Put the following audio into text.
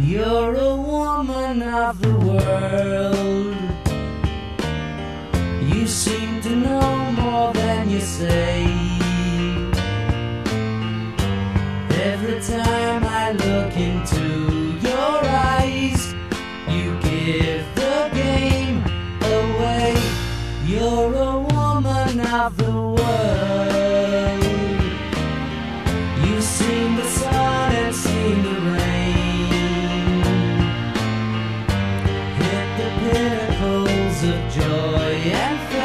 You're a woman of the world. You seem to know more than you say. Every time I look into your eyes, you give the game away. You're a woman of the world. You've seen the sun and seen the rain. Of joy and